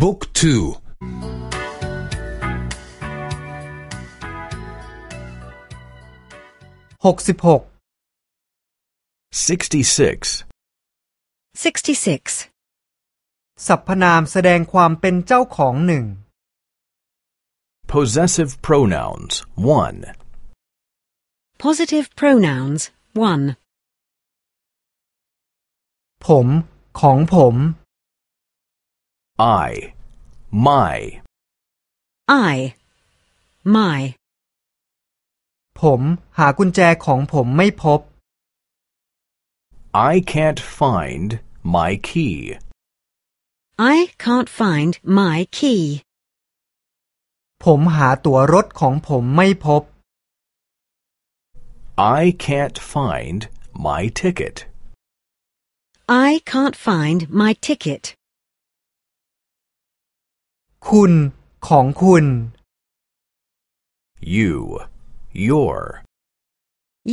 บุ๊กทูหกสิบหก 66. 66. สรรพนามแสดงความเป็นเจ้าของหนึ่ง Possessive pronouns 1. Positive pronouns 1. ผม ของผม I. My. I. My. ผม หากุญแจของผมไม่พบ I can't find my key. I can't find my key. ผมหาตั๋วรถของผมไม่พบ I can't find my ticket. I can't find my ticket. คุณของคุณ You. Your.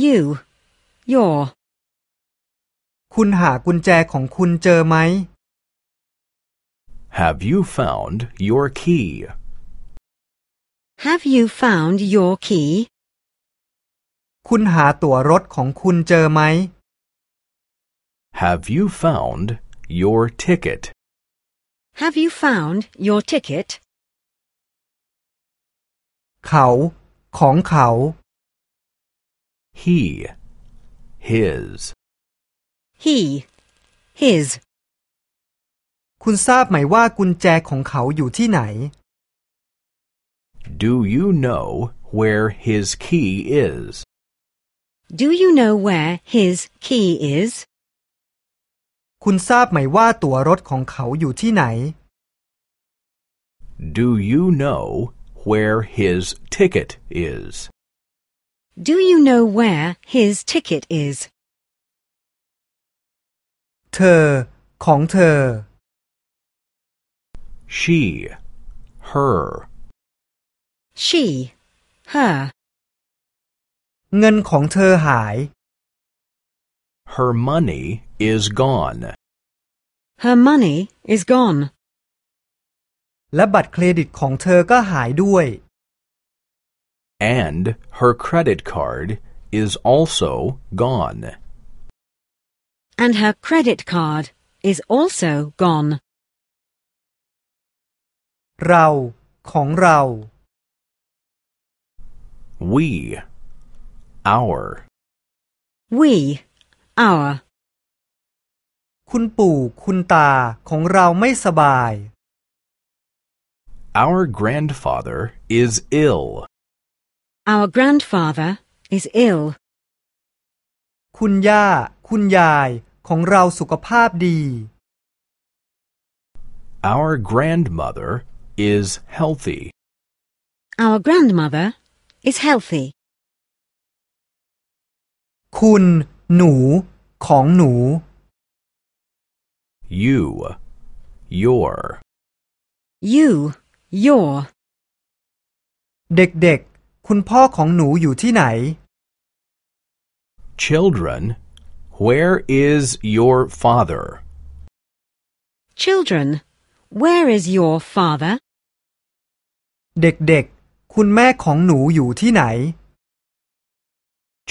You. Your. คุณหากุญแจของคุณเจอไหม Have you found your key? Have you found your key? คุณหาตั๋วรถของคุณเจอไหม Have you found your ticket? Have you found your ticket? เขา ของเขา He. His. He. His. คุณทราบไหมว่ากุญแจของเขาอยู่ที่ไหน Do you know where his key is? Do you know where his key is? คุณทราบไหมว่าตั๋วรถของเขาอยู่ที่ไหน Do you know where his ticket is? Do you know where his ticket is? เธอ ของเธอ She. Her. She. Her. เงินของเธอหาย Her money is gone. Her money is gone. และบัตรเครดิตของเธอก็หายด้วย And her credit card is also gone. And her credit card is also gone. เรา ของเรา We. Our. We. Our. คุณปู่คุณตาของเราไม่สบาย Our grandfather is ill. Our grandfather is ill. คุณย่า คุณยายของเราสุขภาพดี Our grandmother is healthy. Our grandmother is healthy. คุณ หนู ของหนู You. Your. You. Your. เด็กๆ คุณพ่อของหนูอยู่ที่ไหน Children. Where is your father? Children. Where is your father? เด็กๆ คุณแม่ของหนูอยู่ที่ไหน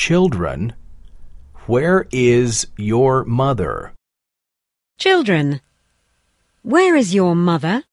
Children. Where is your mother? Children. Where is your mother?